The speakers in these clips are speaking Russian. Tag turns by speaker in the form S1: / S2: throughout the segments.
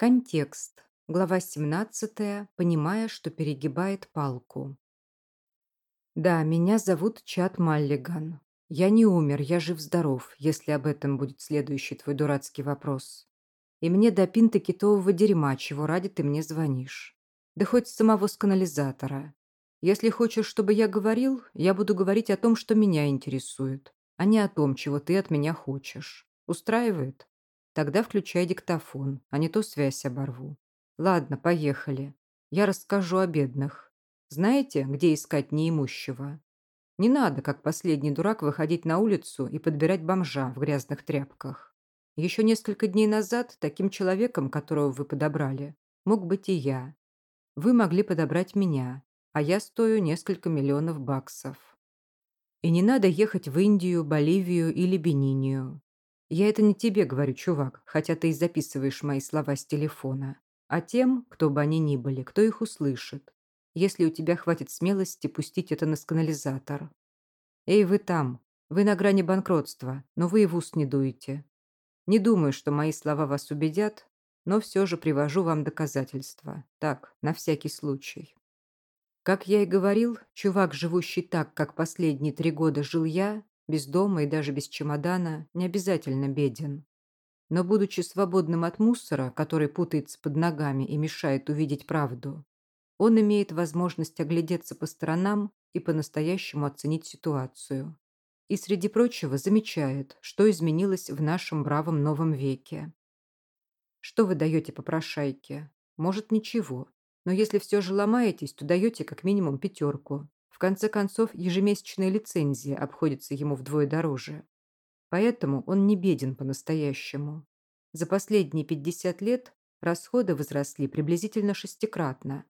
S1: Контекст. Глава 17. Понимая, что перегибает палку. Да, меня зовут Чат Маллиган. Я не умер, я жив-здоров, если об этом будет следующий твой дурацкий вопрос. И мне до пинты китового дерьма, чего ради ты мне звонишь. Да хоть с самого сканализатора. Если хочешь, чтобы я говорил, я буду говорить о том, что меня интересует, а не о том, чего ты от меня хочешь. Устраивает? Тогда включай диктофон, а не то связь оборву. Ладно, поехали. Я расскажу о бедных. Знаете, где искать неимущего? Не надо, как последний дурак, выходить на улицу и подбирать бомжа в грязных тряпках. Еще несколько дней назад таким человеком, которого вы подобрали, мог быть и я. Вы могли подобрать меня, а я стою несколько миллионов баксов. И не надо ехать в Индию, Боливию или Бенинию. Я это не тебе говорю, чувак, хотя ты и записываешь мои слова с телефона, а тем, кто бы они ни были, кто их услышит, если у тебя хватит смелости пустить это на сканализатор. Эй, вы там, вы на грани банкротства, но вы и в ус не дуете. Не думаю, что мои слова вас убедят, но все же привожу вам доказательства. Так, на всякий случай. Как я и говорил, чувак, живущий так, как последние три года жил я, без дома и даже без чемодана, не обязательно беден. Но будучи свободным от мусора, который путается под ногами и мешает увидеть правду, он имеет возможность оглядеться по сторонам и по-настоящему оценить ситуацию. И, среди прочего, замечает, что изменилось в нашем бравом новом веке. Что вы даете попрошайке? Может, ничего. Но если все же ломаетесь, то даете как минимум пятерку. В конце концов, ежемесячная лицензия обходится ему вдвое дороже. Поэтому он не беден по-настоящему. За последние 50 лет расходы возросли приблизительно шестикратно.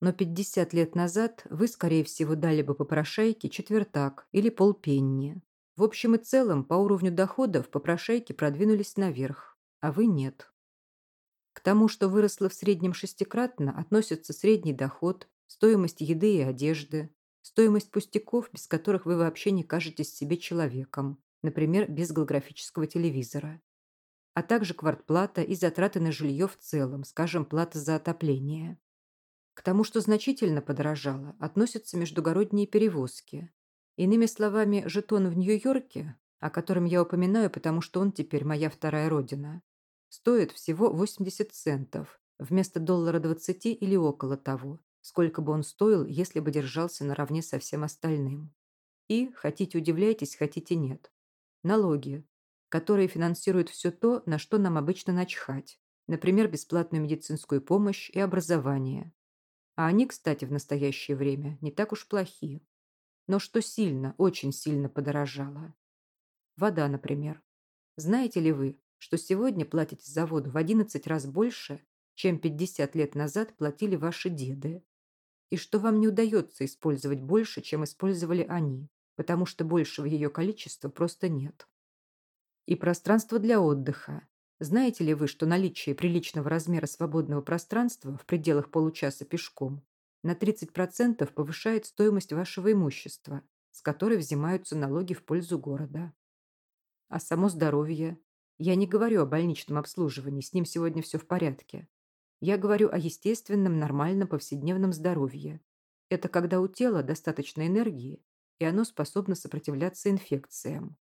S1: Но 50 лет назад вы, скорее всего, дали бы попрошайке четвертак или полпенни. В общем и целом, по уровню доходов попрошайки продвинулись наверх, а вы нет. К тому, что выросло в среднем шестикратно, относятся средний доход, стоимость еды и одежды, Стоимость пустяков, без которых вы вообще не кажетесь себе человеком, например, без голографического телевизора. А также квартплата и затраты на жилье в целом, скажем, плата за отопление. К тому, что значительно подорожало, относятся междугородние перевозки. Иными словами, жетон в Нью-Йорке, о котором я упоминаю, потому что он теперь моя вторая родина, стоит всего 80 центов вместо доллара 20 или около того, сколько бы он стоил, если бы держался наравне со всем остальным. И, хотите удивляйтесь, хотите нет. Налоги, которые финансируют все то, на что нам обычно начхать, например, бесплатную медицинскую помощь и образование. А они, кстати, в настоящее время не так уж плохи. Но что сильно, очень сильно подорожало. Вода, например. Знаете ли вы, что сегодня платите за воду в 11 раз больше, чем 50 лет назад платили ваши деды? И что вам не удается использовать больше, чем использовали они, потому что большего ее количества просто нет. И пространство для отдыха. Знаете ли вы, что наличие приличного размера свободного пространства в пределах получаса пешком на 30% повышает стоимость вашего имущества, с которой взимаются налоги в пользу города? А само здоровье? Я не говорю о больничном обслуживании, с ним сегодня все в порядке. Я говорю о естественном, нормальном повседневном здоровье. Это когда у тела достаточно энергии, и оно способно сопротивляться инфекциям.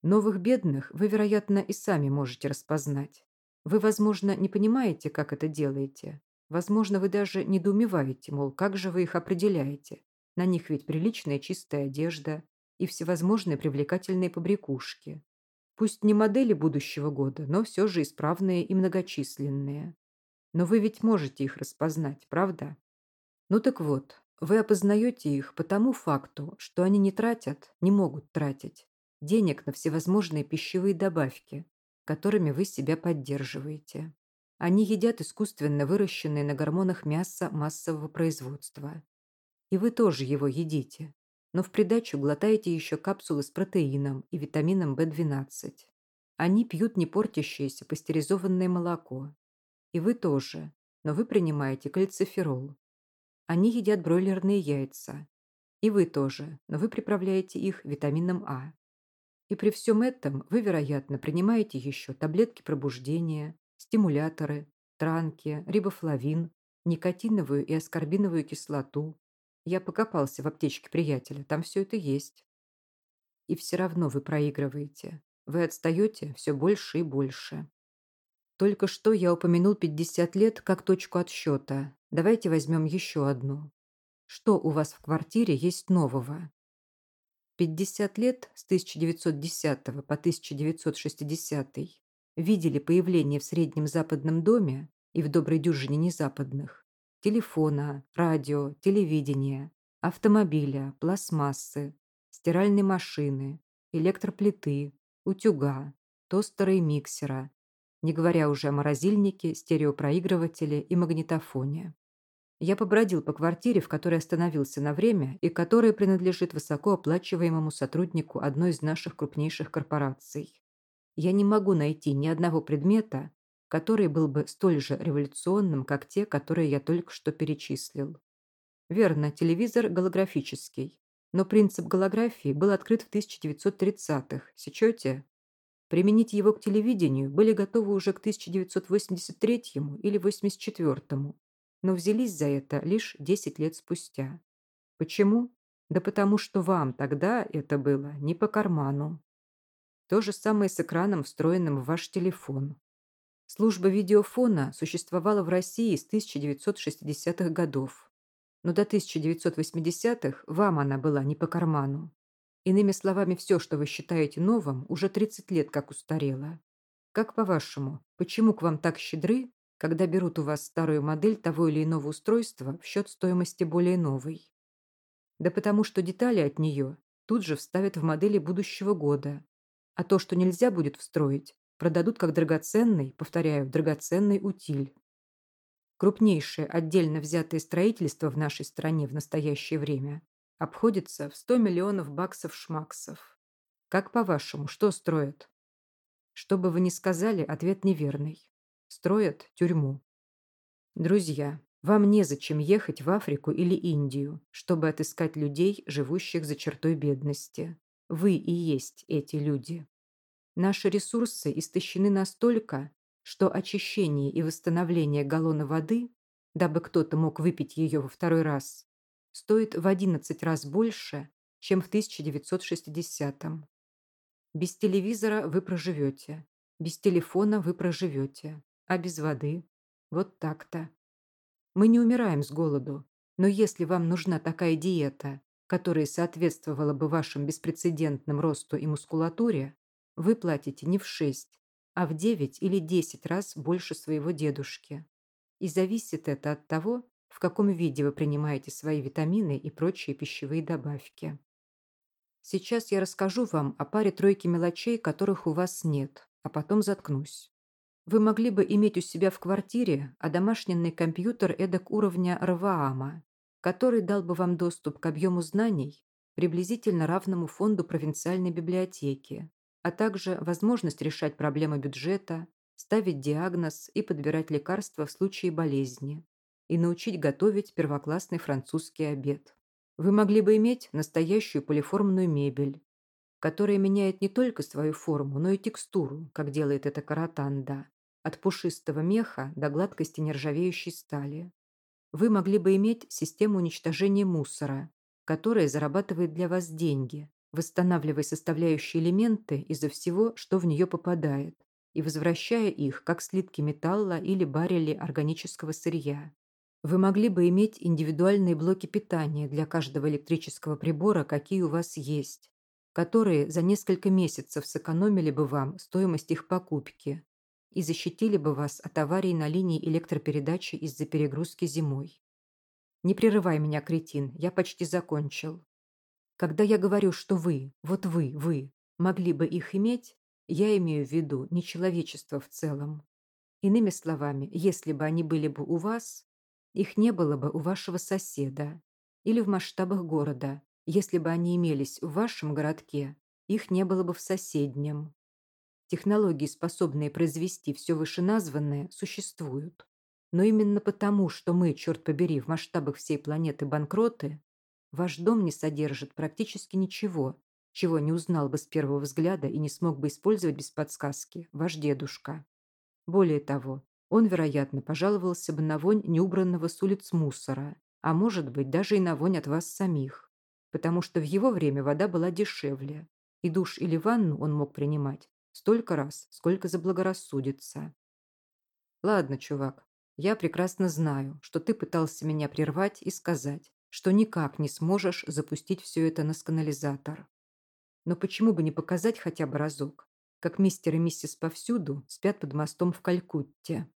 S1: Новых бедных вы, вероятно, и сами можете распознать. Вы, возможно, не понимаете, как это делаете. Возможно, вы даже недоумеваете, мол, как же вы их определяете. На них ведь приличная чистая одежда и всевозможные привлекательные побрякушки. Пусть не модели будущего года, но все же исправные и многочисленные. Но вы ведь можете их распознать, правда? Ну так вот, вы опознаете их по тому факту, что они не тратят, не могут тратить денег на всевозможные пищевые добавки, которыми вы себя поддерживаете. Они едят искусственно выращенное на гормонах мясо массового производства. И вы тоже его едите, но в придачу глотаете еще капсулы с протеином и витамином В12. Они пьют не портящееся пастеризованное молоко, и вы тоже, но вы принимаете кальциферол. Они едят бройлерные яйца. И вы тоже, но вы приправляете их витамином А. И при всем этом вы, вероятно, принимаете еще таблетки пробуждения, стимуляторы, транки, рибофлавин, никотиновую и аскорбиновую кислоту. Я покопался в аптечке приятеля, там все это есть. И все равно вы проигрываете. Вы отстаете все больше и больше. Только что я упомянул 50 лет как точку отсчета. Давайте возьмем еще одну. Что у вас в квартире есть нового? 50 лет с 1910 по 1960 видели появление в Среднем Западном доме и в доброй дюжине незападных телефона, радио, телевидения, автомобиля, пластмассы, стиральной машины, электроплиты, утюга, тостера и миксера, не говоря уже о морозильнике, стереопроигрывателе и магнитофоне. Я побродил по квартире, в которой остановился на время и которая принадлежит высокооплачиваемому сотруднику одной из наших крупнейших корпораций. Я не могу найти ни одного предмета, который был бы столь же революционным, как те, которые я только что перечислил. Верно, телевизор голографический, но принцип голографии был открыт в 1930-х, сечете? Применить его к телевидению были готовы уже к 1983 или 1984 но взялись за это лишь 10 лет спустя. Почему? Да потому что вам тогда это было не по карману. То же самое с экраном, встроенным в ваш телефон. Служба видеофона существовала в России с 1960-х годов, но до 1980-х вам она была не по карману. Иными словами, все, что вы считаете новым, уже 30 лет как устарело. Как по-вашему, почему к вам так щедры когда берут у вас старую модель того или иного устройства в счет стоимости более новой. Да потому что детали от нее тут же вставят в модели будущего года, а то, что нельзя будет встроить, продадут как драгоценный, повторяю, драгоценный утиль. Крупнейшее отдельно взятое строительство в нашей стране в настоящее время обходится в 100 миллионов баксов-шмаксов. Как по-вашему, что строят? Что бы вы ни сказали, ответ неверный. Строят тюрьму. Друзья, вам незачем ехать в Африку или Индию, чтобы отыскать людей, живущих за чертой бедности. Вы и есть эти люди. Наши ресурсы истощены настолько, что очищение и восстановление галлона воды, дабы кто-то мог выпить ее во второй раз, стоит в 11 раз больше, чем в 1960-м. Без телевизора вы проживете, без телефона вы проживете, а без воды? Вот так-то. Мы не умираем с голоду, но если вам нужна такая диета, которая соответствовала бы вашим беспрецедентным росту и мускулатуре, вы платите не в 6, а в 9 или 10 раз больше своего дедушки. И зависит это от того, в каком виде вы принимаете свои витамины и прочие пищевые добавки. Сейчас я расскажу вам о паре-тройке мелочей, которых у вас нет, а потом заткнусь. Вы могли бы иметь у себя в квартире одомашненный компьютер эдак уровня РВАМа, который дал бы вам доступ к объему знаний, приблизительно равному фонду провинциальной библиотеки, а также возможность решать проблемы бюджета, ставить диагноз и подбирать лекарства в случае болезни и научить готовить первоклассный французский обед. Вы могли бы иметь настоящую полиформную мебель, которая меняет не только свою форму, но и текстуру, как делает это каратанда, от пушистого меха до гладкости нержавеющей стали. Вы могли бы иметь систему уничтожения мусора, которая зарабатывает для вас деньги, восстанавливая составляющие элементы из-за всего, что в нее попадает, и возвращая их, как слитки металла или баррели органического сырья. Вы могли бы иметь индивидуальные блоки питания для каждого электрического прибора, какие у вас есть, которые за несколько месяцев сэкономили бы вам стоимость их покупки, и защитили бы вас от аварий на линии электропередачи из-за перегрузки зимой. Не прерывай меня, кретин, я почти закончил. Когда я говорю, что вы, вот вы, вы, могли бы их иметь, я имею в виду не человечество в целом. Иными словами, если бы они были бы у вас, их не было бы у вашего соседа или в масштабах города. Если бы они имелись в вашем городке, их не было бы в соседнем. Технологии, способные произвести все вышеназванное, существуют. Но именно потому, что мы, черт побери, в масштабах всей планеты банкроты, ваш дом не содержит практически ничего, чего не узнал бы с первого взгляда и не смог бы использовать без подсказки ваш дедушка. Более того, Он, вероятно, пожаловался бы на вонь неубранного с улиц мусора, а может быть, даже и на вонь от вас самих, потому что в его время вода была дешевле, и душ или ванну он мог принимать столько раз, сколько заблагорассудится. Ладно, чувак, я прекрасно знаю, что ты пытался меня прервать и сказать, что никак не сможешь запустить все это на сканализатор. Но почему бы не показать хотя бы разок, как мистер и миссис повсюду спят под мостом в Калькутте?